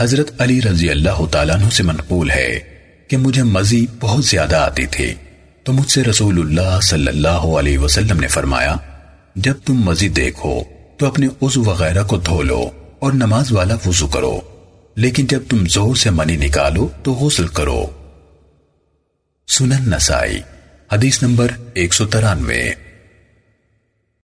حضرت علی رضی اللہ تعالیٰ عنہ سے منقول ہے کہ مجھے مزی بہت زیادہ آتی تھی۔ تو مجھ سے رسول اللہ صلی اللہ علیہ وسلم نے فرمایا، جب تم مزی دیکھو، تو اپنے عضو وغیرہ کو دھو لو اور نماز والا وضو کرو۔ لیکن جب تم زور سے منی نکالو، تو غسل کرو۔ سنن نسائی، حدیث نمبر ایک سو ترانوے۔